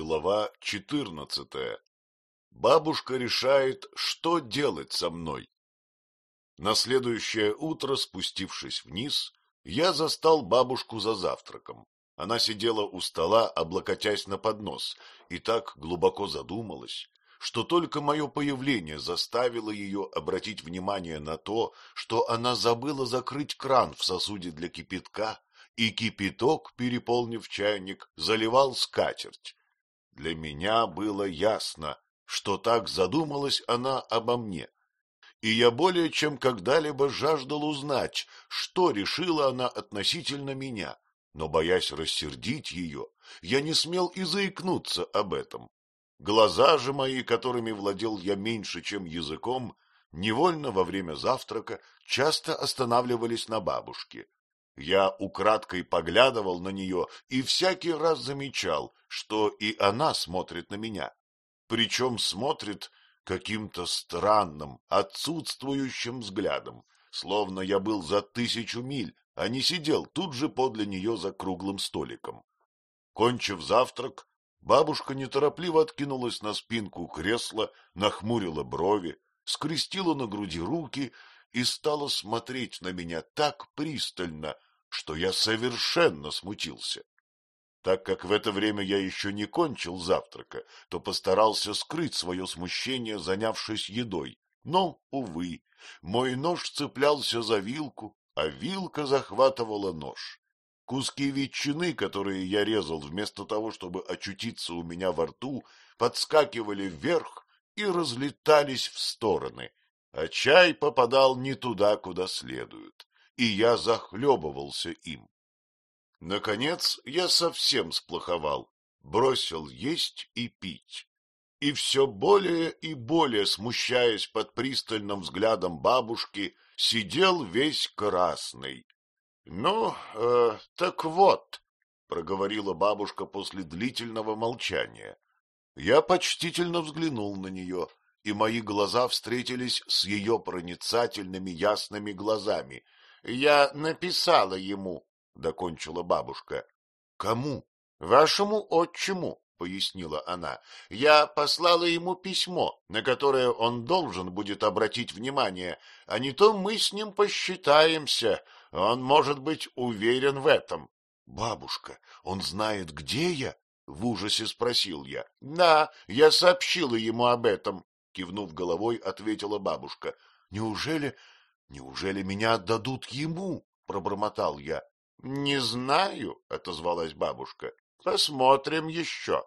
Глава четырнадцатая. Бабушка решает, что делать со мной. На следующее утро, спустившись вниз, я застал бабушку за завтраком. Она сидела у стола, облокотясь на поднос, и так глубоко задумалась, что только мое появление заставило ее обратить внимание на то, что она забыла закрыть кран в сосуде для кипятка, и кипяток, переполнив чайник, заливал скатерть. Для меня было ясно, что так задумалась она обо мне, и я более чем когда-либо жаждал узнать, что решила она относительно меня, но, боясь рассердить ее, я не смел и заикнуться об этом. Глаза же мои, которыми владел я меньше, чем языком, невольно во время завтрака часто останавливались на бабушке. Я украдкой поглядывал на нее и всякий раз замечал, что и она смотрит на меня. Причем смотрит каким-то странным, отсутствующим взглядом, словно я был за тысячу миль, а не сидел тут же подле нее за круглым столиком. Кончив завтрак, бабушка неторопливо откинулась на спинку кресла, нахмурила брови, скрестила на груди руки и стала смотреть на меня так пристально, что я совершенно смутился. Так как в это время я еще не кончил завтрака, то постарался скрыть свое смущение, занявшись едой. Но, увы, мой нож цеплялся за вилку, а вилка захватывала нож. Куски ветчины, которые я резал вместо того, чтобы очутиться у меня во рту, подскакивали вверх и разлетались в стороны, а чай попадал не туда, куда следует, и я захлебывался им. Наконец я совсем сплоховал, бросил есть и пить. И все более и более, смущаясь под пристальным взглядом бабушки, сидел весь красный. — Ну, э, так вот, — проговорила бабушка после длительного молчания. Я почтительно взглянул на нее, и мои глаза встретились с ее проницательными ясными глазами. Я написала ему, докончила бабушка. — Кому? — Вашему отчиму, — пояснила она. — Я послала ему письмо, на которое он должен будет обратить внимание, а не то мы с ним посчитаемся. Он может быть уверен в этом. — Бабушка, он знает, где я? — в ужасе спросил я. — Да, я сообщила ему об этом, — кивнув головой, ответила бабушка. — Неужели... неужели меня отдадут ему? — пробормотал я. — Не знаю, — отозвалась бабушка. — Посмотрим еще.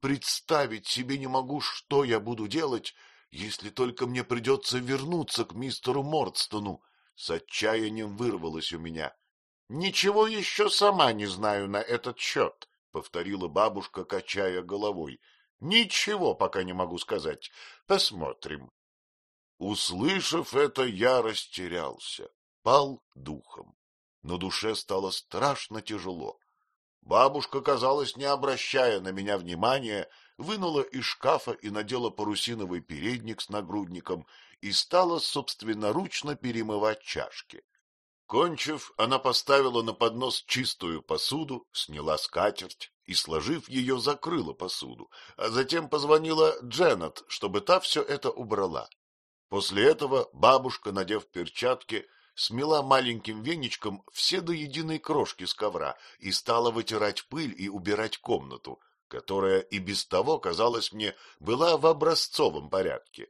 Представить себе не могу, что я буду делать, если только мне придется вернуться к мистеру Мордстону. С отчаянием вырвалось у меня. — Ничего еще сама не знаю на этот счет, — повторила бабушка, качая головой. — Ничего пока не могу сказать. Посмотрим. Услышав это, я растерялся, пал духом. На душе стало страшно тяжело. Бабушка, казалось, не обращая на меня внимания, вынула из шкафа и надела парусиновый передник с нагрудником и стала собственноручно перемывать чашки. Кончив, она поставила на поднос чистую посуду, сняла скатерть и, сложив ее, закрыла посуду, а затем позвонила Дженнет, чтобы та все это убрала. После этого бабушка, надев перчатки, смела маленьким веничком все до единой крошки с ковра и стала вытирать пыль и убирать комнату, которая и без того, казалось мне, была в образцовом порядке.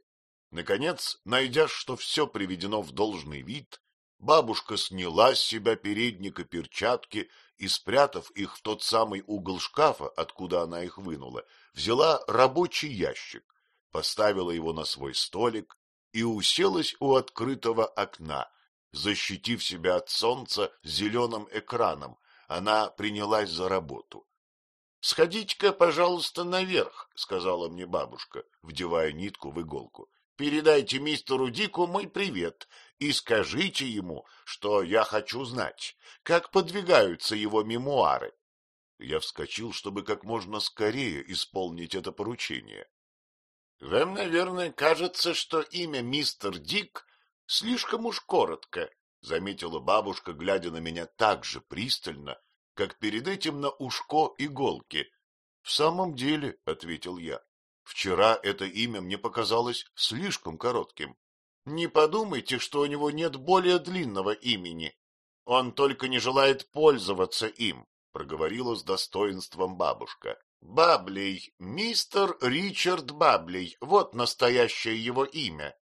Наконец, найдя, что все приведено в должный вид, бабушка сняла с себя передник и перчатки и, спрятав их в тот самый угол шкафа, откуда она их вынула, взяла рабочий ящик, поставила его на свой столик и уселась у открытого окна, Защитив себя от солнца зеленым экраном, она принялась за работу. — Сходите-ка, пожалуйста, наверх, — сказала мне бабушка, вдевая нитку в иголку. — Передайте мистеру Дику мой привет и скажите ему, что я хочу знать, как подвигаются его мемуары. Я вскочил, чтобы как можно скорее исполнить это поручение. — Вам, наверное, кажется, что имя мистер Дик Слишком уж коротко, — заметила бабушка, глядя на меня так же пристально, как перед этим на ушко иголки. — В самом деле, — ответил я, — вчера это имя мне показалось слишком коротким. Не подумайте, что у него нет более длинного имени. Он только не желает пользоваться им, — проговорила с достоинством бабушка. Баблей, мистер Ричард Баблей, вот настоящее его имя.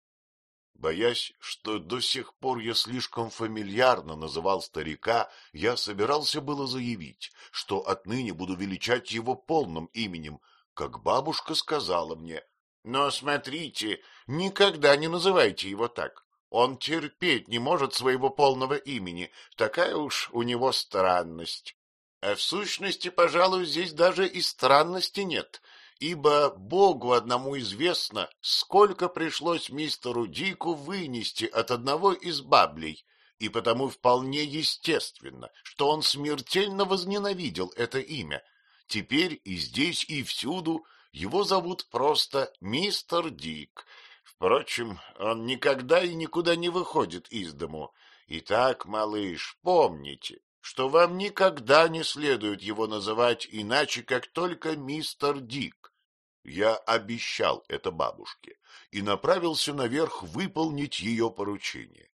Боясь, что до сих пор я слишком фамильярно называл старика, я собирался было заявить, что отныне буду величать его полным именем, как бабушка сказала мне. Но смотрите, никогда не называйте его так. Он терпеть не может своего полного имени, такая уж у него странность. А в сущности, пожалуй, здесь даже и странности нет, ибо Богу одному известно, сколько пришлось мистеру Дику вынести от одного из баблей, и потому вполне естественно, что он смертельно возненавидел это имя. Теперь и здесь, и всюду его зовут просто мистер Дик. Впрочем, он никогда и никуда не выходит из дому. Итак, малыш, помните, что вам никогда не следует его называть иначе, как только мистер Дик. Я обещал это бабушке и направился наверх выполнить ее поручение.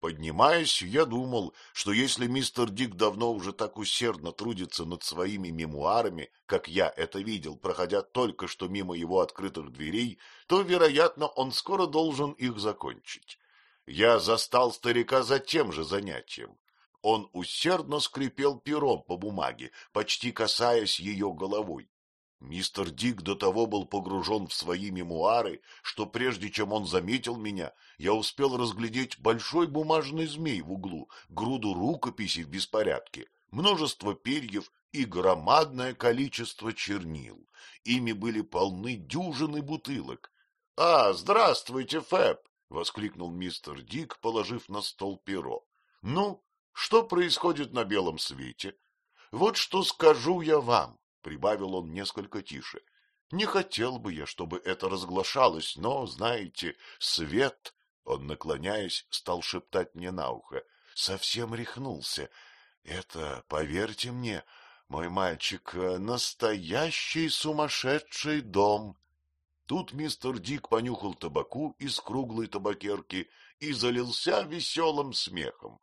Поднимаясь, я думал, что если мистер Дик давно уже так усердно трудится над своими мемуарами, как я это видел, проходя только что мимо его открытых дверей, то, вероятно, он скоро должен их закончить. Я застал старика за тем же занятием. Он усердно скрипел пером по бумаге, почти касаясь ее головой. Мистер Дик до того был погружен в свои мемуары, что прежде чем он заметил меня, я успел разглядеть большой бумажный змей в углу, груду рукописей в беспорядке, множество перьев и громадное количество чернил. Ими были полны дюжины бутылок. — А, здравствуйте, Фэб! — воскликнул мистер Дик, положив на стол перо. — Ну, что происходит на белом свете? Вот что скажу я вам, — прибавил он несколько тише. Не хотел бы я, чтобы это разглашалось, но, знаете, свет, он, наклоняясь, стал шептать мне на ухо, совсем рехнулся. Это, поверьте мне, мой мальчик, настоящий сумасшедший дом. Тут мистер Дик понюхал табаку из круглой табакерки и залился веселым смехом.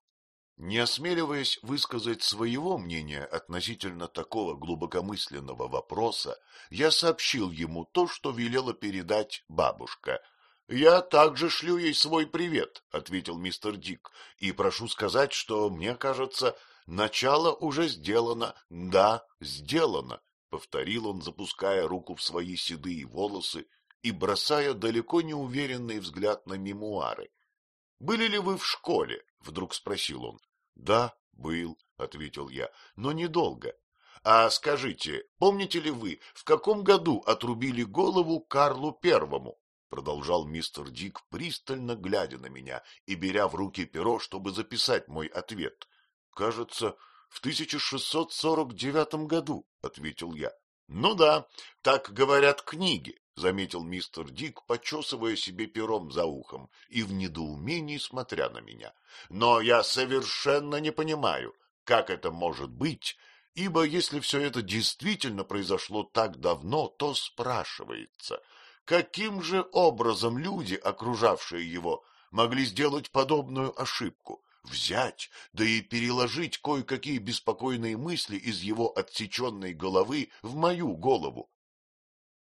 Не осмеливаясь высказать своего мнения относительно такого глубокомысленного вопроса, я сообщил ему то, что велела передать бабушка. — Я также шлю ей свой привет, — ответил мистер Дик, — и прошу сказать, что, мне кажется, начало уже сделано. Да, сделано, — повторил он, запуская руку в свои седые волосы и бросая далеко неуверенный взгляд на мемуары. — Были ли вы в школе? — вдруг спросил он. Да, был, — ответил я, — но недолго. А скажите, помните ли вы, в каком году отрубили голову Карлу Первому? Продолжал мистер Дик, пристально глядя на меня и беря в руки перо, чтобы записать мой ответ. — Кажется, в 1649 году, — ответил я. — Ну да, так говорят книги, — заметил мистер Дик, почесывая себе пером за ухом и в недоумении смотря на меня. — Но я совершенно не понимаю, как это может быть, ибо если все это действительно произошло так давно, то спрашивается, каким же образом люди, окружавшие его, могли сделать подобную ошибку? взять, да и переложить кое-какие беспокойные мысли из его отсеченной головы в мою голову.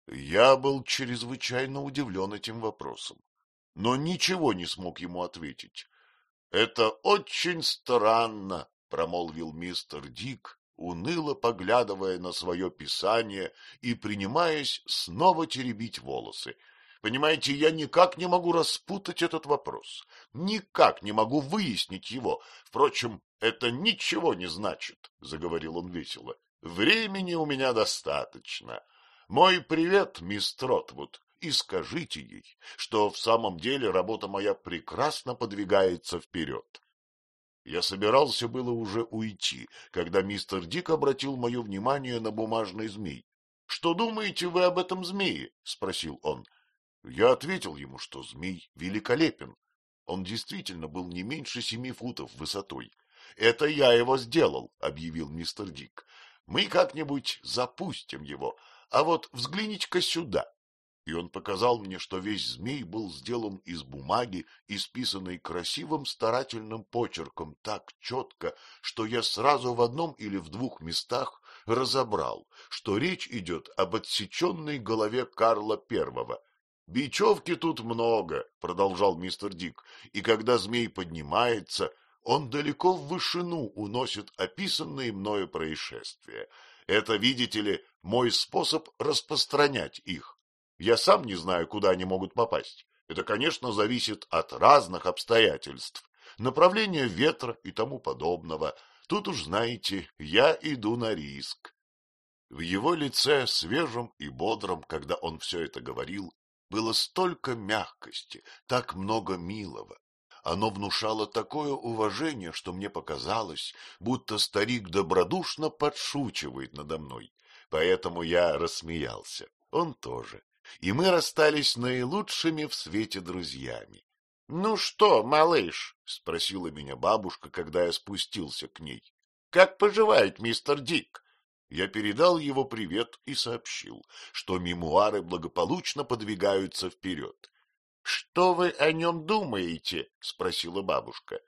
Я был чрезвычайно удивлен этим вопросом, но ничего не смог ему ответить. — Это очень странно, — промолвил мистер Дик, уныло поглядывая на свое писание и принимаясь снова теребить волосы. Понимаете, я никак не могу распутать этот вопрос, никак не могу выяснить его. Впрочем, это ничего не значит, — заговорил он весело. Времени у меня достаточно. Мой привет, мисс Тротвуд, и скажите ей, что в самом деле работа моя прекрасно подвигается вперед. Я собирался было уже уйти, когда мистер Дик обратил мое внимание на бумажный змей. — Что думаете вы об этом змее? — спросил он. Я ответил ему, что змей великолепен. Он действительно был не меньше семи футов высотой. — Это я его сделал, — объявил мистер Дик. — Мы как-нибудь запустим его, а вот взгляните-ка сюда. И он показал мне, что весь змей был сделан из бумаги, исписанной красивым старательным почерком так четко, что я сразу в одном или в двух местах разобрал, что речь идет об отсеченной голове Карла Первого. Бечевки тут много, — продолжал мистер Дик, — и когда змей поднимается, он далеко в вышину уносит описанные мною происшествия. Это, видите ли, мой способ распространять их. Я сам не знаю, куда они могут попасть. Это, конечно, зависит от разных обстоятельств, направления ветра и тому подобного. Тут уж, знаете, я иду на риск. В его лице, свежем и бодром, когда он все это говорил, было столько мягкости, так много милого. Оно внушало такое уважение, что мне показалось, будто старик добродушно подшучивает надо мной. Поэтому я рассмеялся. Он тоже. И мы расстались наилучшими в свете друзьями. — Ну что, малыш? — спросила меня бабушка, когда я спустился к ней. — Как поживает мистер Дик? Я передал его привет и сообщил, что мемуары благополучно подвигаются вперед. — Что вы о нем думаете? — спросила бабушка.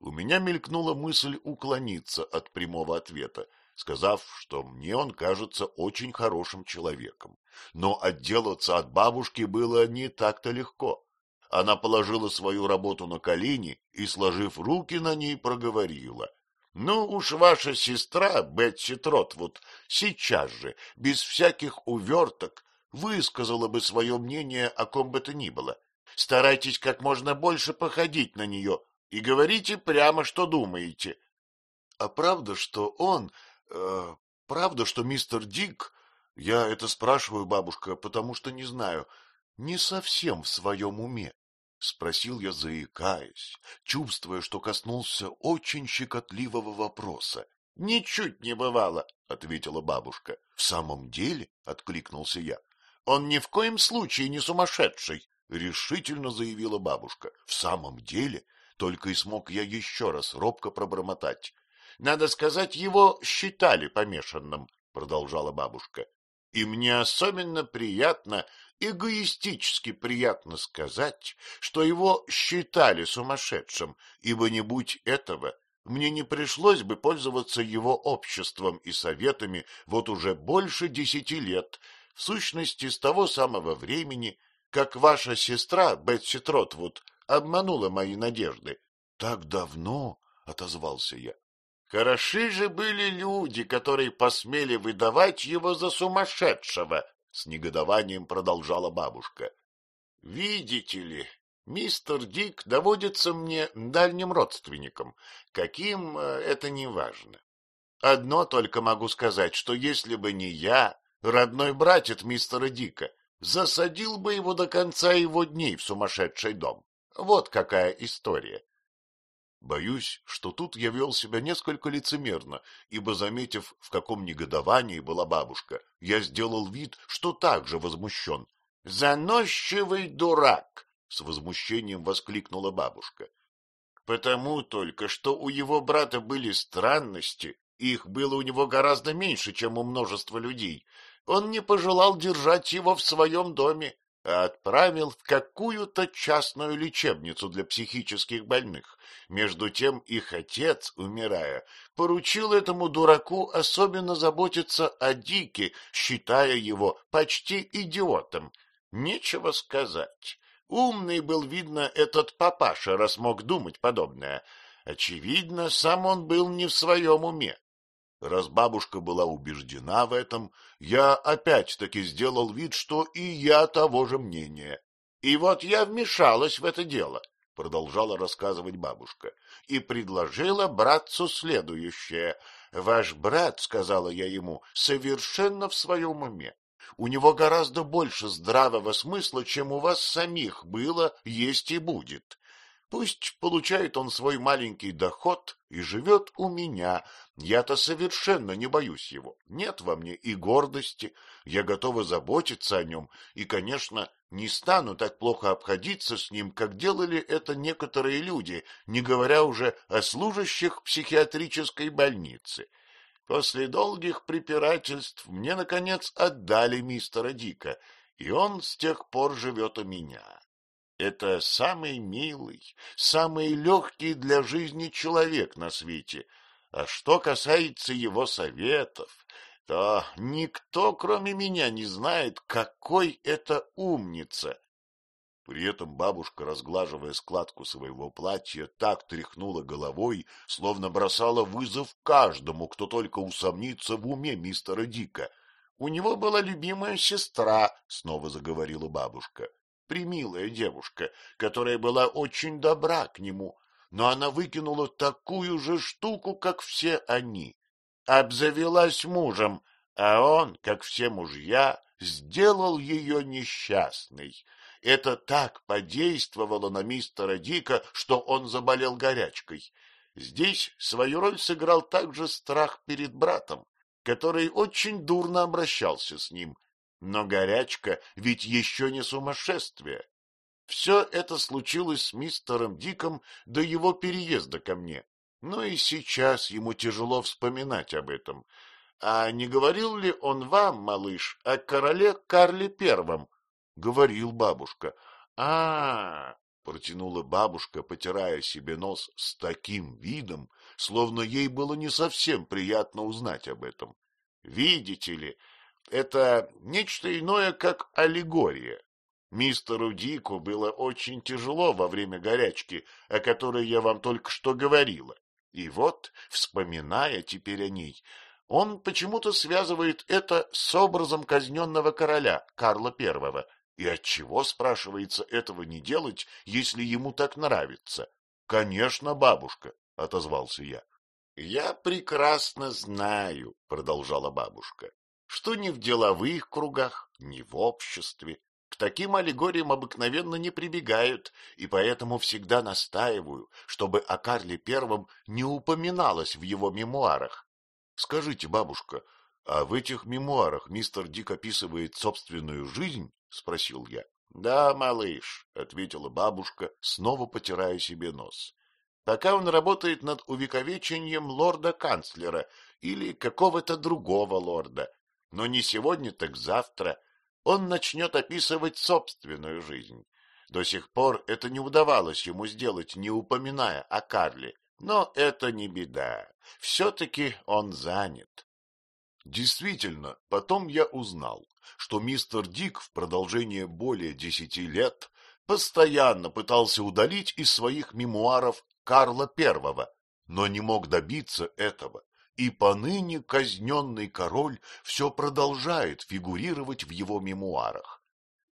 У меня мелькнула мысль уклониться от прямого ответа, сказав, что мне он кажется очень хорошим человеком. Но отделаться от бабушки было не так-то легко. Она положила свою работу на колени и, сложив руки на ней, проговорила. Ну уж ваша сестра, Бетси Тротвуд, сейчас же, без всяких уверток, высказала бы свое мнение о ком бы то ни было. Старайтесь как можно больше походить на нее и говорите прямо, что думаете. — А правда, что он... Э, правда, что мистер Дик... Я это спрашиваю, бабушка, потому что не знаю, не совсем в своем уме. — спросил я, заикаясь, чувствуя, что коснулся очень щекотливого вопроса. — Ничуть не бывало, — ответила бабушка. — В самом деле, — откликнулся я, — он ни в коем случае не сумасшедший, — решительно заявила бабушка. — В самом деле, только и смог я еще раз робко пробормотать. — Надо сказать, его считали помешанным, — продолжала бабушка. — И мне особенно приятно, эгоистически приятно сказать, что его считали сумасшедшим, ибо не будь этого, мне не пришлось бы пользоваться его обществом и советами вот уже больше десяти лет, в сущности, с того самого времени, как ваша сестра Бетси Тротвуд обманула мои надежды. — Так давно, — отозвался я. Хороши же были люди, которые посмели выдавать его за сумасшедшего, — с негодованием продолжала бабушка. — Видите ли, мистер Дик доводится мне дальним родственником. Каким, э, это не важно. Одно только могу сказать, что если бы не я, родной братец мистера Дика, засадил бы его до конца его дней в сумасшедший дом. Вот какая история. Боюсь, что тут я вел себя несколько лицемерно, ибо, заметив, в каком негодовании была бабушка, я сделал вид, что также возмущен. — Заносчивый дурак! — с возмущением воскликнула бабушка. — Потому только, что у его брата были странности, их было у него гораздо меньше, чем у множества людей, он не пожелал держать его в своем доме, а отправил в какую-то частную лечебницу для психических больных. Между тем их отец, умирая, поручил этому дураку особенно заботиться о Дике, считая его почти идиотом. Нечего сказать. Умный был, видно, этот папаша, раз мог думать подобное. Очевидно, сам он был не в своем уме. Раз бабушка была убеждена в этом, я опять-таки сделал вид, что и я того же мнения. И вот я вмешалась в это дело, — продолжала рассказывать бабушка, — и предложила братцу следующее. Ваш брат, — сказала я ему, — совершенно в своем уме. У него гораздо больше здравого смысла, чем у вас самих было, есть и будет. Пусть получает он свой маленький доход и живет у меня. Я-то совершенно не боюсь его. Нет во мне и гордости. Я готова заботиться о нем и, конечно, не стану так плохо обходиться с ним, как делали это некоторые люди, не говоря уже о служащих психиатрической больницы. После долгих препирательств мне, наконец, отдали мистера Дика, и он с тех пор живет у меня. Это самый милый, самый легкий для жизни человек на свете. А что касается его советов, то никто, кроме меня, не знает, какой это умница. При этом бабушка, разглаживая складку своего платья, так тряхнула головой, словно бросала вызов каждому, кто только усомнится в уме мистера Дика. — У него была любимая сестра, — снова заговорила бабушка, — примилая девушка, которая была очень добра к нему, но она выкинула такую же штуку, как все они. Обзавелась мужем, а он, как все мужья, сделал ее несчастной. Это так подействовало на мистера Дика, что он заболел горячкой. Здесь свою роль сыграл также страх перед братом, который очень дурно обращался с ним. Но горячка ведь еще не сумасшествие. Все это случилось с мистером Диком до его переезда ко мне. Но и сейчас ему тяжело вспоминать об этом. А не говорил ли он вам, малыш, о короле Карле Первом? говорил бабушка. А, -а, -а протянула бабушка, потирая себе нос с таким видом, словно ей было не совсем приятно узнать об этом. Видите ли, это нечто иное, как аллегория. Мистеру Дику было очень тяжело во время горячки, о которой я вам только что говорила. И вот, вспоминая теперь о ней, он почему-то связывает это с образом казненного короля Карла Первого, и отчего, спрашивается, этого не делать, если ему так нравится? — Конечно, бабушка, — отозвался я. — Я прекрасно знаю, — продолжала бабушка, — что ни в деловых кругах, ни в обществе к таким аллегориям обыкновенно не прибегают, и поэтому всегда настаиваю, чтобы о Карле Первом не упоминалось в его мемуарах. Скажите, бабушка, а в этих мемуарах мистер Дик описывает собственную жизнь? — спросил я. — Да, малыш, — ответила бабушка, снова потирая себе нос. — Пока он работает над увековечением лорда-канцлера или какого-то другого лорда. Но не сегодня, так завтра он начнет описывать собственную жизнь. До сих пор это не удавалось ему сделать, не упоминая о Карле. Но это не беда. Все-таки он занят. Действительно, потом я узнал, что мистер Дик в продолжение более десяти лет постоянно пытался удалить из своих мемуаров Карла Первого, но не мог добиться этого, и поныне казненный король все продолжает фигурировать в его мемуарах.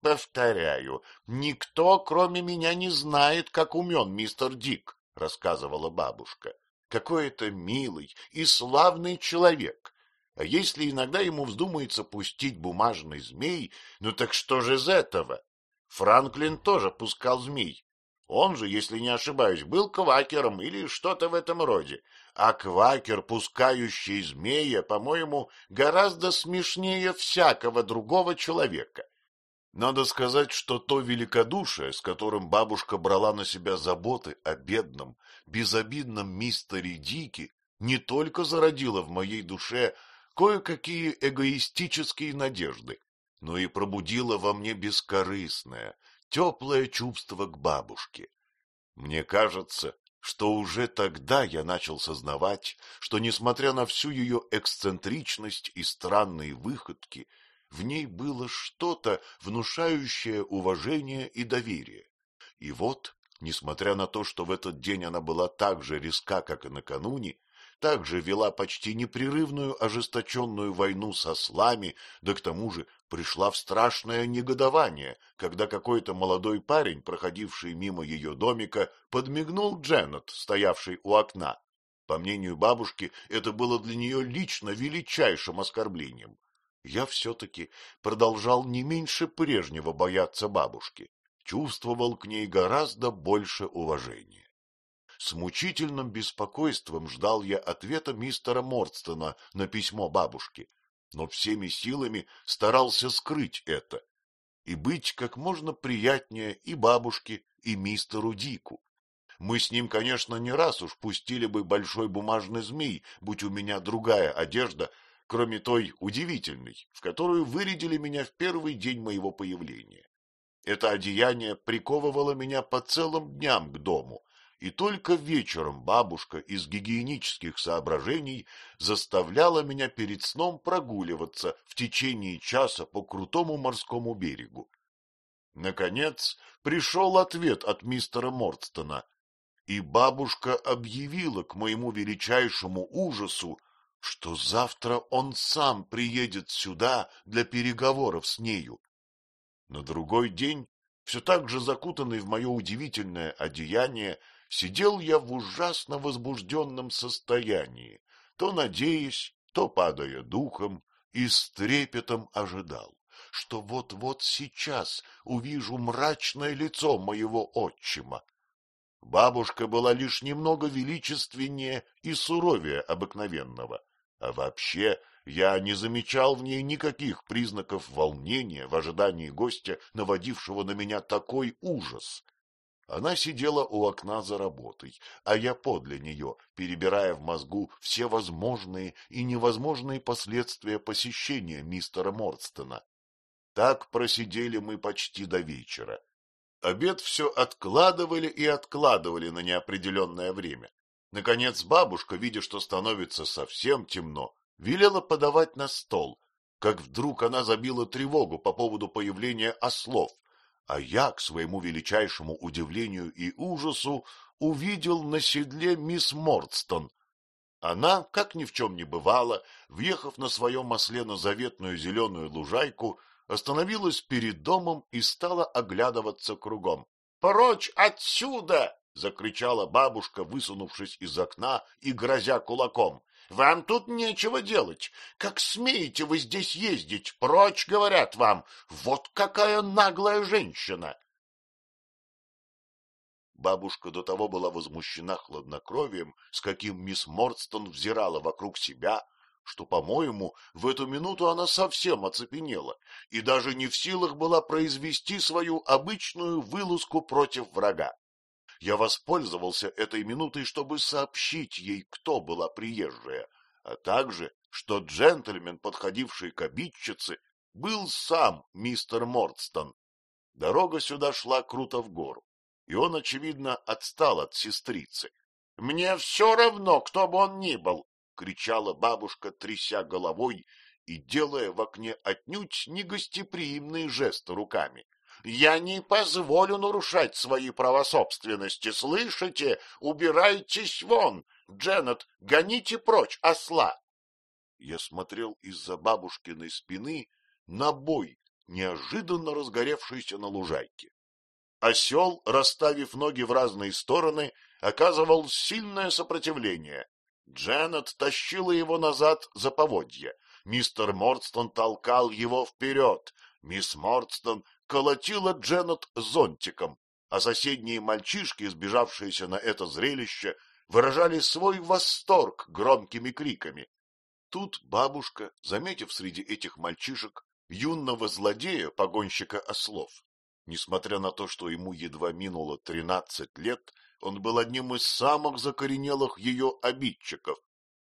Повторяю, никто, кроме меня, не знает, как умен мистер Дик, — рассказывала бабушка. Какой это милый и славный человек, а если иногда ему вздумается пустить бумажный змей, ну так что же из этого? Франклин тоже пускал змей. Он же, если не ошибаюсь, был квакером или что-то в этом роде. А квакер, пускающий змея, по-моему, гораздо смешнее всякого другого человека. Надо сказать, что то великодушие, с которым бабушка брала на себя заботы о бедном, безобидном мистере Дике, не только зародило в моей душе кое-какие эгоистические надежды, но и пробудила во мне бескорыстное, теплое чувство к бабушке. Мне кажется, что уже тогда я начал сознавать, что, несмотря на всю ее эксцентричность и странные выходки, в ней было что-то, внушающее уважение и доверие. И вот, несмотря на то, что в этот день она была так же резка, как и накануне, также вела почти непрерывную ожесточенную войну со слами, да к тому же пришла в страшное негодование, когда какой-то молодой парень, проходивший мимо ее домика, подмигнул Дженнет, стоявший у окна. По мнению бабушки, это было для нее лично величайшим оскорблением. Я все-таки продолжал не меньше прежнего бояться бабушки, чувствовал к ней гораздо больше уважения. С мучительным беспокойством ждал я ответа мистера Мордстона на письмо бабушки, но всеми силами старался скрыть это и быть как можно приятнее и бабушке, и мистеру Дику. Мы с ним, конечно, не раз уж пустили бы большой бумажный змей, будь у меня другая одежда, кроме той удивительной, в которую вырядили меня в первый день моего появления. Это одеяние приковывало меня по целым дням к дому, и только вечером бабушка из гигиенических соображений заставляла меня перед сном прогуливаться в течение часа по крутому морскому берегу. Наконец пришел ответ от мистера Мордстона, и бабушка объявила к моему величайшему ужасу, что завтра он сам приедет сюда для переговоров с нею. На другой день, все так же закутанный в мое удивительное одеяние, сидел я в ужасно возбужденном состоянии, то надеясь, то падая духом, и с трепетом ожидал, что вот-вот сейчас увижу мрачное лицо моего отчима. Бабушка была лишь немного величественнее и суровее обыкновенного, а вообще я не замечал в ней никаких признаков волнения в ожидании гостя, наводившего на меня такой ужас. Она сидела у окна за работой, а я подле нее, перебирая в мозгу все возможные и невозможные последствия посещения мистера Мордстона. Так просидели мы почти до вечера. Обед все откладывали и откладывали на неопределенное время. Наконец бабушка, видя, что становится совсем темно, велела подавать на стол, как вдруг она забила тревогу по поводу появления ослов, а я, к своему величайшему удивлению и ужасу, увидел на седле мисс Мордстон. Она, как ни в чем не бывало, въехав на своем осле на заветную зеленую лужайку, остановилась перед домом и стала оглядываться кругом. — Прочь отсюда! — закричала бабушка, высунувшись из окна и грозя кулаком. Вам тут нечего делать. Как смеете вы здесь ездить? Прочь, говорят вам. Вот какая наглая женщина! Бабушка до того была возмущена хладнокровием, с каким мисс Мордстон взирала вокруг себя, что, по-моему, в эту минуту она совсем оцепенела и даже не в силах была произвести свою обычную вылазку против врага. Я воспользовался этой минутой, чтобы сообщить ей, кто была приезжая, а также, что джентльмен, подходивший к обидчице, был сам мистер Мордстон. Дорога сюда шла круто в гору, и он, очевидно, отстал от сестрицы. — Мне все равно, кто бы он ни был! — кричала бабушка, тряся головой и делая в окне отнюдь негостеприимные жесты руками. Я не позволю нарушать свои права собственности, слышите? Убирайтесь вон! Дженнет, гоните прочь осла! Я смотрел из-за бабушкиной спины на бой, неожиданно разгоревшийся на лужайке. Осел, расставив ноги в разные стороны, оказывал сильное сопротивление. Дженнет тащила его назад за поводья. Мистер Мордстон толкал его вперед. Мисс Мордстон колотила Дженнет зонтиком, а соседние мальчишки, сбежавшиеся на это зрелище, выражали свой восторг громкими криками. Тут бабушка, заметив среди этих мальчишек юного злодея, погонщика ослов, несмотря на то, что ему едва минуло тринадцать лет, он был одним из самых закоренелых ее обидчиков,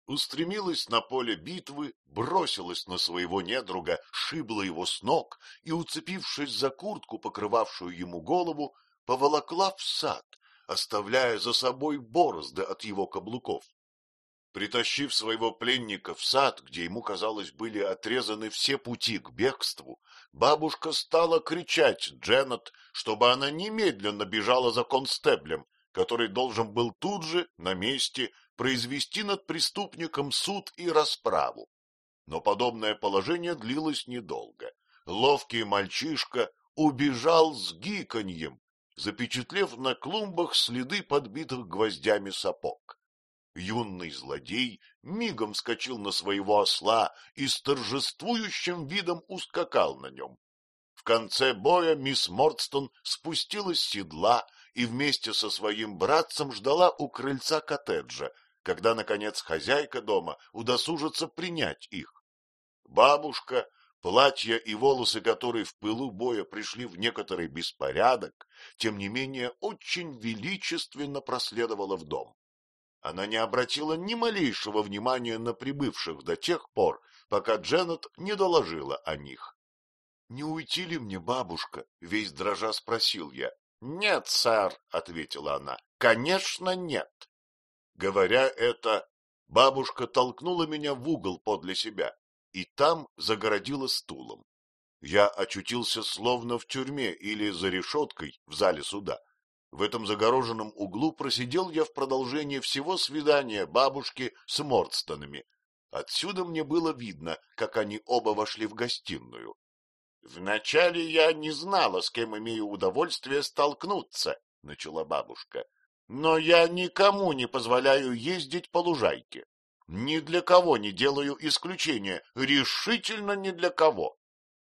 устремилась на поле битвы, бросилась на своего недруга, шибла его с ног и, уцепившись за куртку, покрывавшую ему голову, поволокла в сад, оставляя за собой борозды от его каблуков. Притащив своего пленника в сад, где ему, казалось, были отрезаны все пути к бегству, бабушка стала кричать Дженнет, чтобы она немедленно бежала за констеблем, который должен был тут же, на месте, произвести над преступником суд и расправу. Но подобное положение длилось недолго. Ловкий мальчишка убежал с гиканьем, запечатлев на клумбах следы подбитых гвоздями сапог. Юный злодей мигом скочил на своего осла и с торжествующим видом ускакал на нем. В конце боя мисс Мордстон спустилась с седла и вместе со своим братцем ждала у крыльца коттеджа, когда, наконец, хозяйка дома удосужится принять их. Бабушка, платья и волосы которой в пылу боя пришли в некоторый беспорядок, тем не менее очень величественно проследовала в дом. Она не обратила ни малейшего внимания на прибывших до тех пор, пока Дженнет не доложила о них. — Не уйти ли мне, бабушка? — весь дрожа спросил я. — Нет, сэр, — ответила она, — конечно, нет. Говоря это, бабушка толкнула меня в угол подле себя и там загородила стулом. Я очутился словно в тюрьме или за решеткой в зале суда. В этом загороженном углу просидел я в продолжение всего свидания бабушки с Мордстонами. Отсюда мне было видно, как они оба вошли в гостиную. — Вначале я не знала, с кем имею удовольствие столкнуться, — начала бабушка. — Но я никому не позволяю ездить по лужайке. Ни для кого не делаю исключения, решительно ни для кого.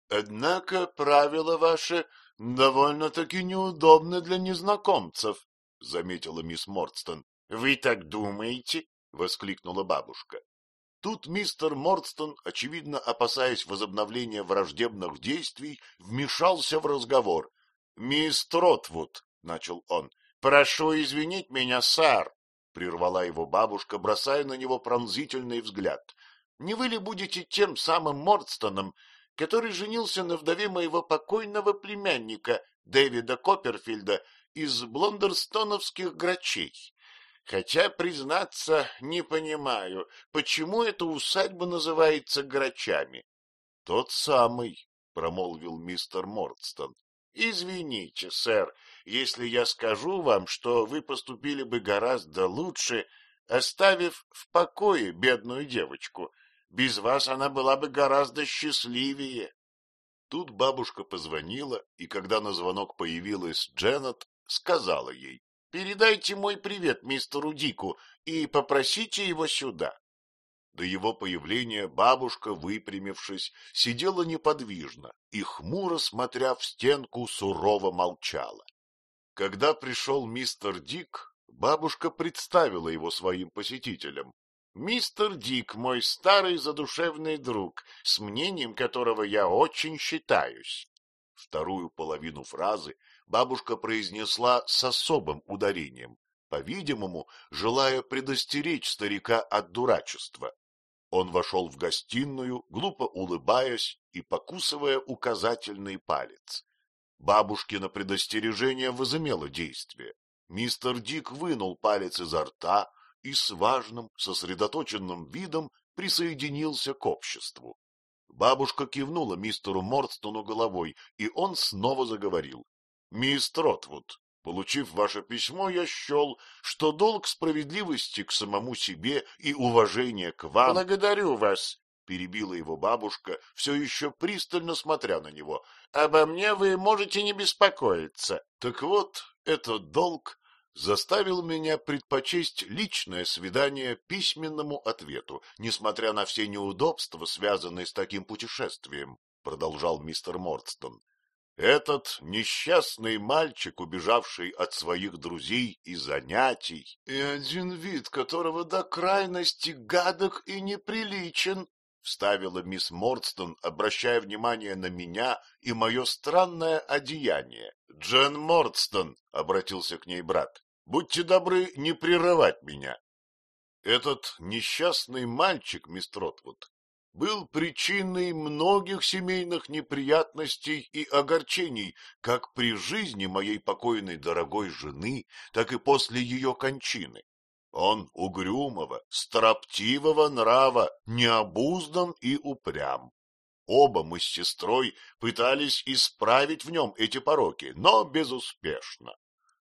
Однако правила ваши довольно-таки неудобны для незнакомцев, — заметила мисс Мордстон. — Вы так думаете? — воскликнула бабушка. Тут мистер Мордстон, очевидно опасаясь возобновления враждебных действий, вмешался в разговор. — Мисс Тротвуд, — начал он, — прошу извинить меня, сэр, — прервала его бабушка, бросая на него пронзительный взгляд. — Не вы ли будете тем самым Мордстоном, который женился на вдове моего покойного племянника Дэвида Копперфильда из блондерстоновских грачей? Хотя, признаться, не понимаю, почему эта усадьба называется Грачами. — Тот самый, — промолвил мистер Мордстон. — Извините, сэр, если я скажу вам, что вы поступили бы гораздо лучше, оставив в покое бедную девочку. Без вас она была бы гораздо счастливее. Тут бабушка позвонила, и когда на звонок появилась Дженнет, сказала ей, Передайте мой привет мистеру Дику и попросите его сюда. До его появления бабушка, выпрямившись, сидела неподвижно и, хмуро смотря в стенку, сурово молчала. Когда пришел мистер Дик, бабушка представила его своим посетителям. «Мистер Дик, мой старый задушевный друг, с мнением которого я очень считаюсь». Вторую половину фразы бабушка произнесла с особым ударением, по-видимому, желая предостеречь старика от дурачества. Он вошел в гостиную, глупо улыбаясь и покусывая указательный палец. Бабушкино предостережение возымело действие. Мистер Дик вынул палец изо рта и с важным, сосредоточенным видом присоединился к обществу. Бабушка кивнула мистеру Мордстону головой, и он снова заговорил. Мисс Тротвуд, получив ваше письмо, я счел, что долг справедливости к самому себе и уважение к вам... — Благодарю вас, — перебила его бабушка, все еще пристально смотря на него. — Обо мне вы можете не беспокоиться. Так вот, этот долг заставил меня предпочесть личное свидание письменному ответу, несмотря на все неудобства, связанные с таким путешествием, — продолжал мистер Мордстон. Этот несчастный мальчик, убежавший от своих друзей и занятий, и один вид которого до крайности гадок и неприличен, — вставила мисс Мордстон, обращая внимание на меня и мое странное одеяние. — Джен Мордстон, — обратился к ней брат, — будьте добры не прерывать меня. Этот несчастный мальчик, мисс Тротвуд, был причиной многих семейных неприятностей и огорчений, как при жизни моей покойной дорогой жены, так и после ее кончины. Он угрюмого, строптивого нрава, необуздан и упрям. Оба мы с сестрой пытались исправить в нем эти пороки, но безуспешно.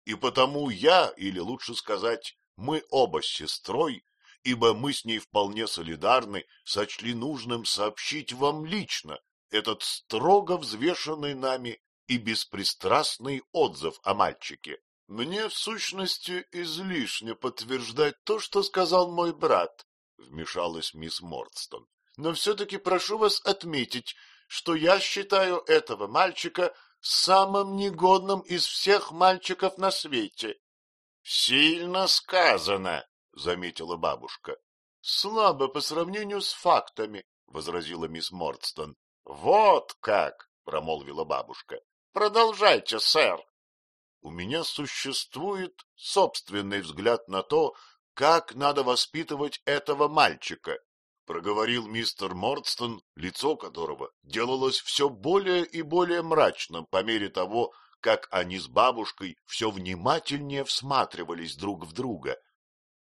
И потому я, или лучше сказать, мы оба с сестрой, ибо мы с ней вполне солидарны, сочли нужным сообщить вам лично этот строго взвешенный нами и беспристрастный отзыв о мальчике. Мне, в сущности, излишне подтверждать то, что сказал мой брат, — вмешалась мисс Мордстон. Но все-таки прошу вас отметить, что я считаю этого мальчика самым негодным из всех мальчиков на свете. — Сильно сказано, — заметила бабушка. — Слабо по сравнению с фактами, — возразила мисс Мордстон. — Вот как, промолвила бабушка. Продолжайте, сэр. У меня существует собственный взгляд на то, как надо воспитывать этого мальчика, проговорил мистер Мордстон, лицо которого делалось все более и более мрачным по мере того, как они с бабушкой все внимательнее всматривались друг в друга.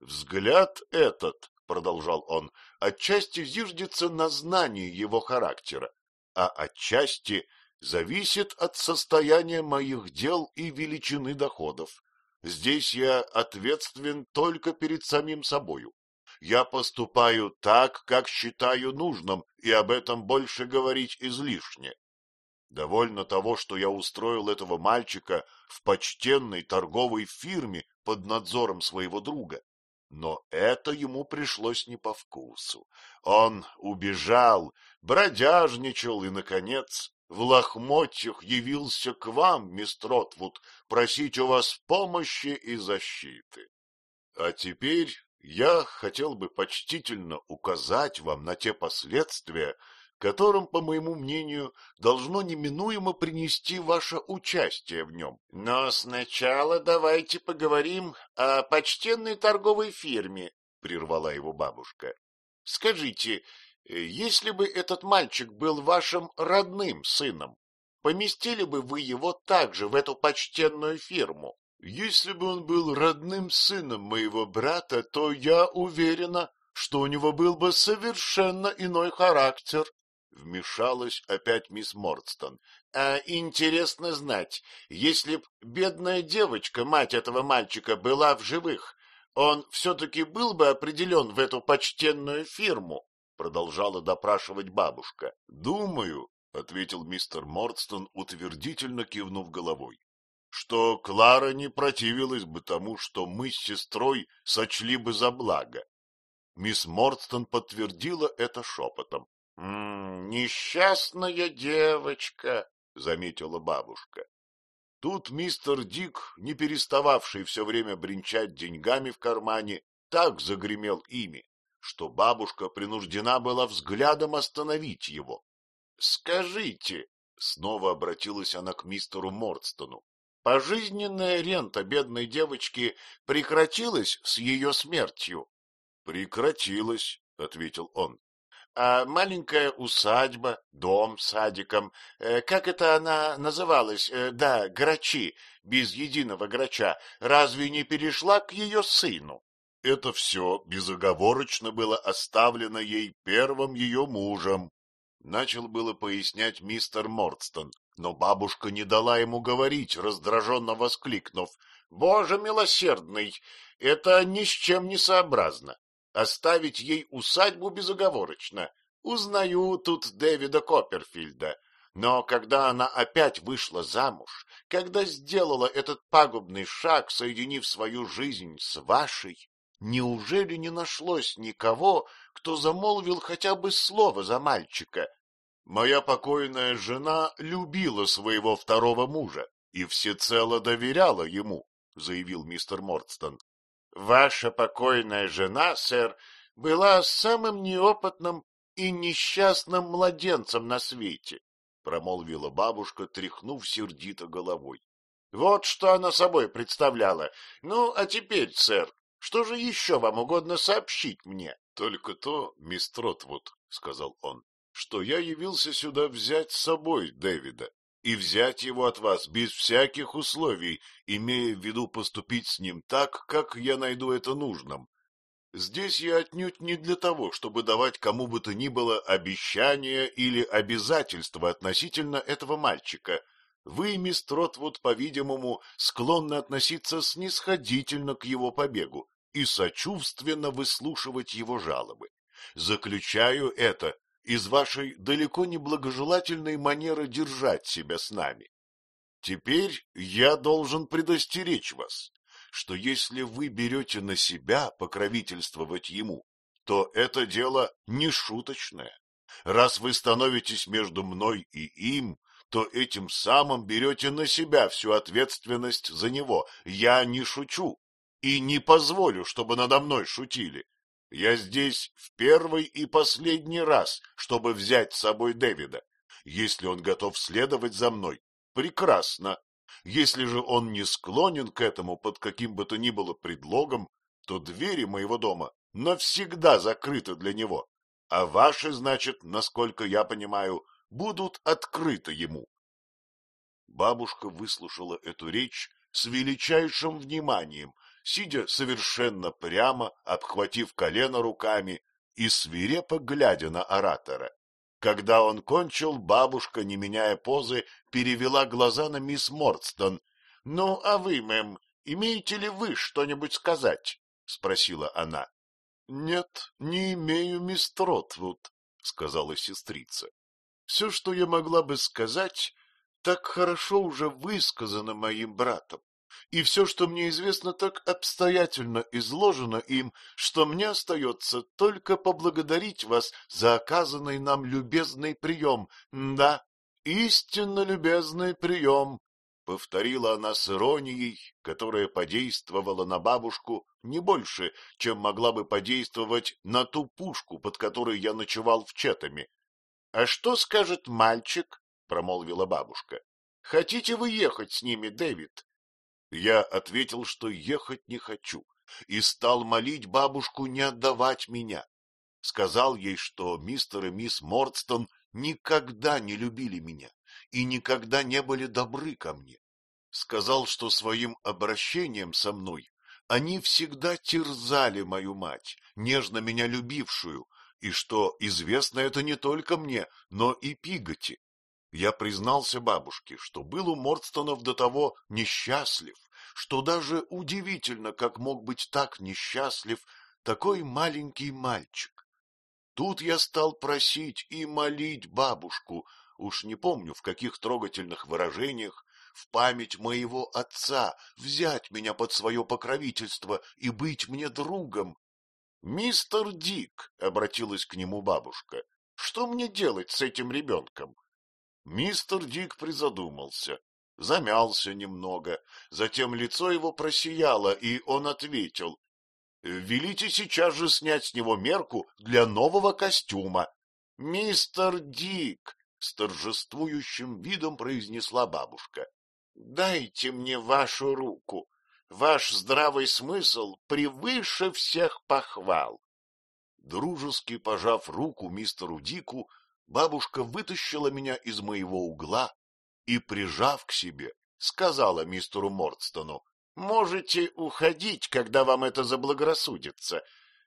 Взгляд этот, продолжал он, отчасти зиждется на знании его характера, а отчасти зависит от состояния моих дел и величины доходов. Здесь я ответственен только перед самим собою. Я поступаю так, как считаю нужным, и об этом больше говорить излишне. Довольно того, что я устроил этого мальчика в почтенной торговой фирме под надзором своего друга. Но это ему пришлось не по вкусу. Он убежал, бродяжничал и, наконец, в лохмотьях явился к вам, мистер Отвуд, просить у вас помощи и защиты. А теперь я хотел бы почтительно указать вам на те последствия, которым, по моему мнению, должно неминуемо принести ваше участие в нем. Но сначала давайте поговорим о почтенной торговой фирме, — прервала его бабушка. — Скажите, если бы этот мальчик был вашим родным сыном, поместили бы вы его также в эту почтенную фирму? Если бы он был родным сыном моего брата, то я уверена, что у него был бы совершенно иной характер, Вмешалась опять мисс Мордстон. — А интересно знать, если б бедная девочка, мать этого мальчика, была в живых, он все-таки был бы определен в эту почтенную фирму? — продолжала допрашивать бабушка. — Думаю, — ответил мистер Мордстон, утвердительно кивнув головой, — что Клара не противилась бы тому, что мы с сестрой сочли бы за благо. Мисс Мордстон подтвердила это шепотом. «М несчастная девочка, — заметила бабушка. Тут мистер Дик, не перестававший все время бренчать деньгами в кармане, так загремел ими, что бабушка принуждена была взглядом остановить его. — Скажите, — снова обратилась она к мистеру Мордстону, — пожизненная рента бедной девочки прекратилась с ее смертью? — Прекратилась, — ответил он а маленькая усадьба, дом с садиком, э, как это она называлась, э, да, грачи, без единого грача, разве не перешла к ее сыну? Это все безоговорочно было оставлено ей первым ее мужем. Начал было пояснять мистер Мордстон, но бабушка не дала ему говорить, раздраженно воскликнув. — Боже милосердный, это ни с чем не сообразно оставить ей усадьбу безоговорочно. Узнаю тут Дэвида Копперфильда. Но когда она опять вышла замуж, когда сделала этот пагубный шаг, соединив свою жизнь с вашей, неужели не нашлось никого, кто замолвил хотя бы слово за мальчика? Моя покойная жена любила своего второго мужа и всецело доверяла ему, — заявил мистер Мордстон. Ваша покойная жена, сэр, была самым неопытным и несчастным младенцем на свете, — промолвила бабушка, тряхнув сердито головой. Вот что она собой представляла. Ну, а теперь, сэр, что же еще вам угодно сообщить мне? — Только то, мисс Тротвуд, — сказал он, — что я явился сюда взять с собой Дэвида и взять его от вас без всяких условий, имея в виду поступить с ним так, как я найду это нужным. Здесь я отнюдь не для того, чтобы давать кому бы то ни было обещания или обязательства относительно этого мальчика. Вы, мисс Тротвуд, по-видимому, склонны относиться снисходительно к его побегу и сочувственно выслушивать его жалобы. Заключаю это из вашей далеко не благожелательной манеры держать себя с нами. Теперь я должен предостеречь вас, что если вы берете на себя покровительствовать ему, то это дело не шуточное. Раз вы становитесь между мной и им, то этим самым берете на себя всю ответственность за него. Я не шучу и не позволю, чтобы надо мной шутили. Я здесь в первый и последний раз, чтобы взять с собой Дэвида. Если он готов следовать за мной, прекрасно. Если же он не склонен к этому под каким бы то ни было предлогом, то двери моего дома навсегда закрыты для него, а ваши, значит, насколько я понимаю, будут открыты ему. Бабушка выслушала эту речь с величайшим вниманием, сидя совершенно прямо, обхватив колено руками и свирепо глядя на оратора. Когда он кончил, бабушка, не меняя позы, перевела глаза на мисс Мордстон. — Ну, а вы, мэм, имеете ли вы что-нибудь сказать? — спросила она. — Нет, не имею, мисс Тротвуд, — сказала сестрица. — Все, что я могла бы сказать, так хорошо уже высказано моим братом и все, что мне известно, так обстоятельно изложено им, что мне остается только поблагодарить вас за оказанный нам любезный прием. Да, истинно любезный прием, — повторила она с иронией, которая подействовала на бабушку не больше, чем могла бы подействовать на ту пушку, под которой я ночевал в Четами. — А что скажет мальчик? — промолвила бабушка. — Хотите вы ехать с ними, Дэвид? Я ответил, что ехать не хочу, и стал молить бабушку не отдавать меня. Сказал ей, что мистер и мисс Мордстон никогда не любили меня и никогда не были добры ко мне. Сказал, что своим обращением со мной они всегда терзали мою мать, нежно меня любившую, и что известно это не только мне, но и Пиготи. Я признался бабушке, что был у Мордстонов до того несчастлив, что даже удивительно, как мог быть так несчастлив такой маленький мальчик. Тут я стал просить и молить бабушку, уж не помню в каких трогательных выражениях, в память моего отца взять меня под свое покровительство и быть мне другом. — Мистер Дик, — обратилась к нему бабушка, — что мне делать с этим ребенком? Мистер Дик призадумался, замялся немного, затем лицо его просияло, и он ответил. — Велите сейчас же снять с него мерку для нового костюма. — Мистер Дик! — с торжествующим видом произнесла бабушка. — Дайте мне вашу руку. Ваш здравый смысл превыше всех похвал. Дружески пожав руку мистеру Дику, бабушка вытащила меня из моего угла и, прижав к себе, сказала мистеру Мордстону, «Можете уходить, когда вам это заблагорассудится.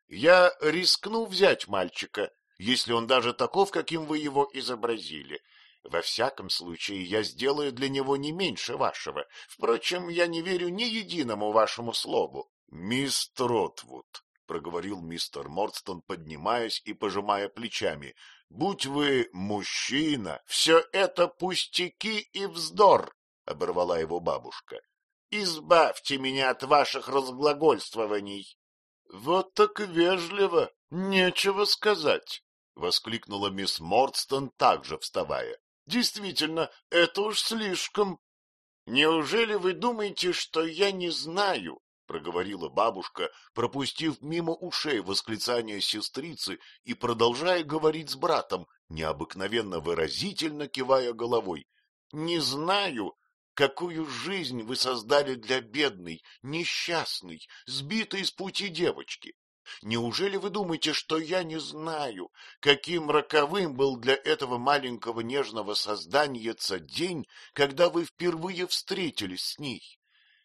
Я рискну взять мальчика, если он даже таков, каким вы его изобразили. Во всяком случае, я сделаю для него не меньше вашего. Впрочем, я не верю ни единому вашему слову». «Мисс Тротвуд», — проговорил мистер Мордстон, поднимаясь и пожимая плечами, Будь вы мужчина, все это пустяки и вздор, — оборвала его бабушка. — Избавьте меня от ваших разглагольствований. — Вот так вежливо, нечего сказать, — воскликнула мисс Мордстон, также вставая. — Действительно, это уж слишком. — Неужели вы думаете, что я не знаю, — проговорила бабушка, пропустив мимо ушей восклицание сестрицы и продолжая говорить с братом, необыкновенно выразительно кивая головой. — Не знаю, какую жизнь вы создали для бедной, несчастной, сбитой с пути девочки. Неужели вы думаете, что я не знаю, каким роковым был для этого маленького нежного создания день, когда вы впервые встретились с ней?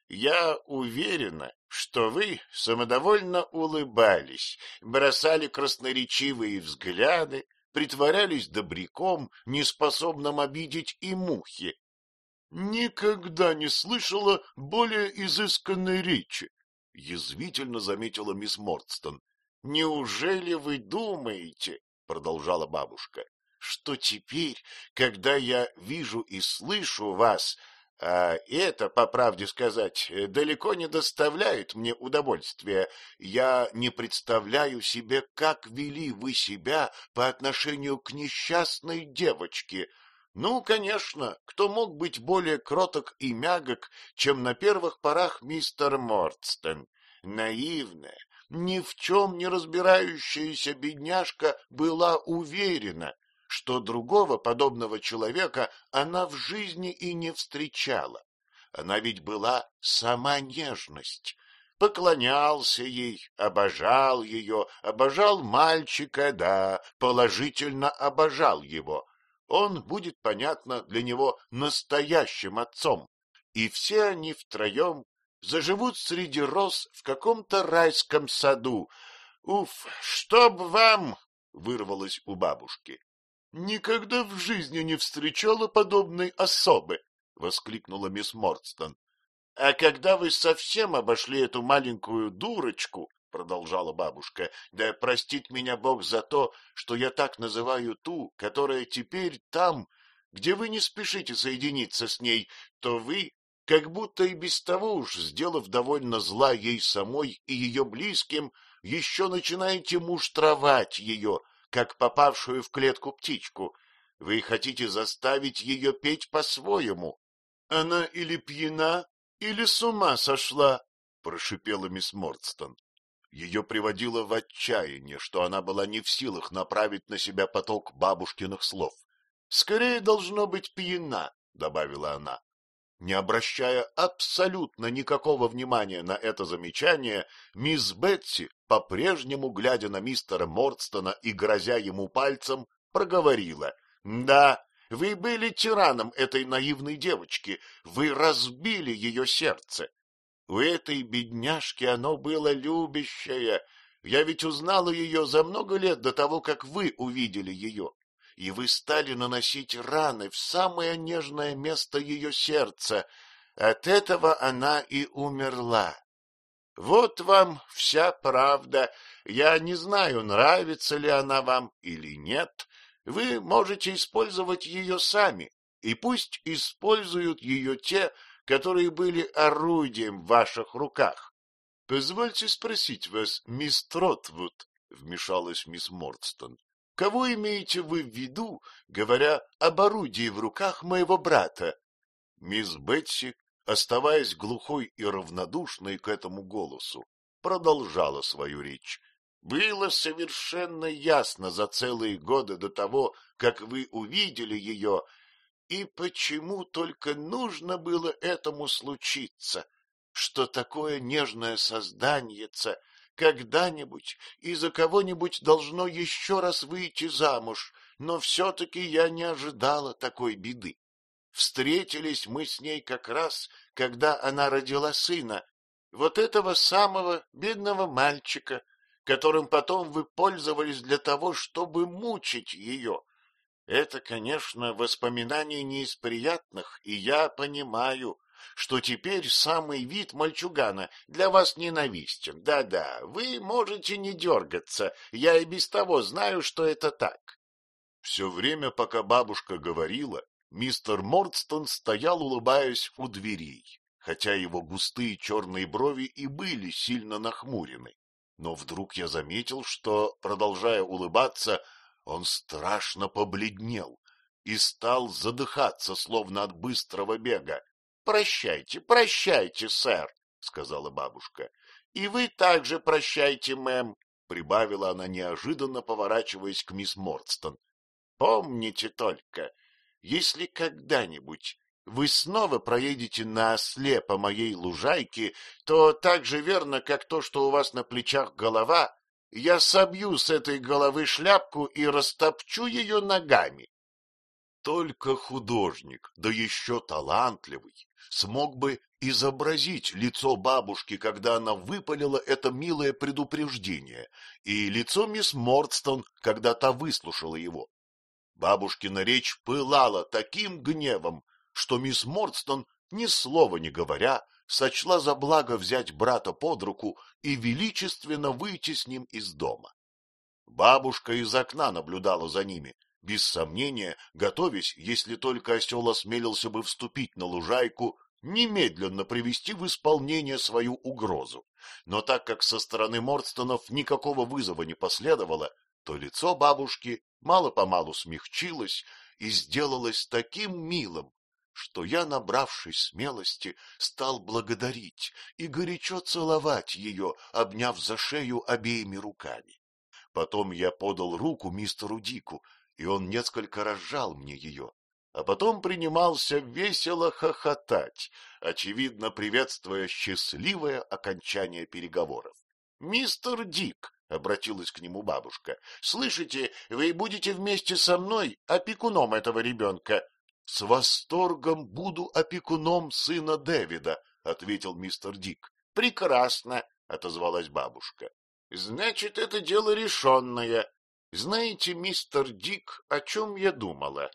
Я уверена, что вы самодовольно улыбались, бросали красноречивые взгляды, притворялись добряком, неспособным обидеть и мухи. Никогда не слышала более изысканной речи, — язвительно заметила мисс Мордстон. — Неужели вы думаете, — продолжала бабушка, — что теперь, когда я вижу и слышу вас, а это, по правде сказать, далеко не доставляет мне удовольствия. Я не представляю себе, как вели вы себя по отношению к несчастной девочке. Ну, конечно, кто мог быть более кроток и мягок, чем на первых порах мистер Мордстон? Наивная, ни в чем не разбирающаяся бедняжка была уверена, что другого подобного человека она в жизни и не встречала. Она ведь была сама нежность. Поклонялся ей, обожал ее, обожал мальчика, да, положительно обожал его. Он будет, понятно, для него настоящим отцом. И все они втроем заживут среди роз в каком-то райском саду. Уф, чтоб вам! — вырвалось у бабушки. — Никогда в жизни не встречала подобной особы! — воскликнула мисс Мордстон. — А когда вы совсем обошли эту маленькую дурочку, — продолжала бабушка, — да простит меня Бог за то, что я так называю ту, которая теперь там, где вы не спешите соединиться с ней, то вы, как будто и без того уж, сделав довольно зла ей самой и ее близким, еще начинаете муштровать ее, как попавшую в клетку птичку. Вы хотите заставить ее петь по-своему. Она или пьяна, или с ума сошла, — прошипела мисс Мордстон. Ее приводило в отчаяние, что она была не в силах направить на себя поток бабушкиных слов. — Скорее должно быть пьяна, — добавила она. Не обращая абсолютно никакого внимания на это замечание, мисс Бетси, по-прежнему глядя на мистера Мордстона и грозя ему пальцем, проговорила. — Да, вы были тираном этой наивной девочки, вы разбили ее сердце. У этой бедняжки оно было любящее. Я ведь узнала ее за много лет до того, как вы увидели ее и вы стали наносить раны в самое нежное место ее сердца. От этого она и умерла. Вот вам вся правда. Я не знаю, нравится ли она вам или нет. Вы можете использовать ее сами, и пусть используют ее те, которые были орудием в ваших руках. — Позвольте спросить вас, мисс Тротвуд, — вмешалась мисс Мордстон, Кого имеете вы в виду, говоря об орудии в руках моего брата? Мисс Бетси, оставаясь глухой и равнодушной к этому голосу, продолжала свою речь. Было совершенно ясно за целые годы до того, как вы увидели ее, и почему только нужно было этому случиться, что такое нежное созданиеце когда-нибудь и за кого-нибудь должно еще раз выйти замуж, но все-таки я не ожидала такой беды. Встретились мы с ней как раз, когда она родила сына, вот этого самого бедного мальчика, которым потом вы пользовались для того, чтобы мучить ее. Это, конечно, воспоминание не из приятных, и я понимаю, что теперь самый вид мальчугана для вас ненавистен. Да-да, вы можете не дергаться, я и без того знаю, что это так. Все время, пока бабушка говорила, мистер Мордстон стоял, улыбаясь у дверей, хотя его густые черные брови и были сильно нахмурены. Но вдруг я заметил, что, продолжая улыбаться, он страшно побледнел и стал задыхаться, словно от быстрого бега. Прощайте, прощайте, сэр, — сказала бабушка. — И вы также прощайте, мэм, — прибавила она неожиданно, поворачиваясь к мисс Мордстон. — Помните только, если когда-нибудь вы снова проедете на осле по моей лужайке, то так же верно, как то, что у вас на плечах голова, я собью с этой головы шляпку и растопчу ее ногами. Только художник, да еще талантливый, смог бы изобразить лицо бабушки, когда она выпалила это милое предупреждение, и лицо мисс Мордстон, когда та выслушала его. Бабушкина речь пылала таким гневом, что мисс Мордстон, ни слова не говоря, сочла за благо взять брата под руку и величественно выйти с ним из дома. Бабушка из окна наблюдала за ними, без сомнения, готовясь, если только осел осмелился бы вступить на лужайку, немедленно привести в исполнение свою угрозу. Но так как со стороны Мордстонов никакого вызова не последовало, то лицо бабушки мало-помалу смягчилось и сделалось таким милым, что я, набравшись смелости, стал благодарить и горячо целовать ее, обняв за шею обеими руками. Потом я подал руку мистеру Дику, и он несколько разжал мне ее, а потом принимался весело хохотать, очевидно приветствуя счастливое окончание переговоров. — Мистер Дик, — обратилась к нему бабушка, — слышите, вы будете вместе со мной опекуном этого ребенка. — С восторгом буду опекуном сына Дэвида, — ответил мистер Дик. — Прекрасно, — отозвалась бабушка. — Значит, это дело решенное. Знаете, мистер Дик, о чем я думала?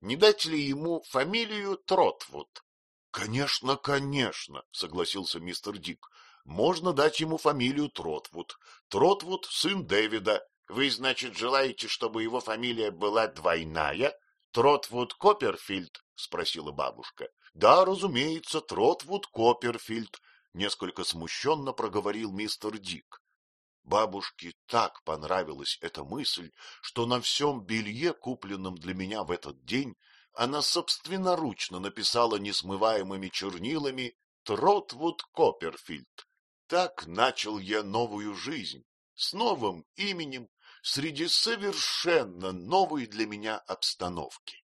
Не дать ли ему фамилию Тротвуд? — Конечно, конечно, — согласился мистер Дик. — Можно дать ему фамилию Тротвуд. Тротвуд — сын Дэвида. Вы, значит, желаете, чтобы его фамилия была двойная? Тротвуд Копперфильд? — спросила бабушка. — Да, разумеется, Тротвуд Копперфильд, — несколько смущенно проговорил мистер Дик. Бабушке так понравилась эта мысль, что на всем белье, купленном для меня в этот день, она собственноручно написала несмываемыми чернилами «Тротвуд Копперфильд». Так начал я новую жизнь, с новым именем, среди совершенно новой для меня обстановки.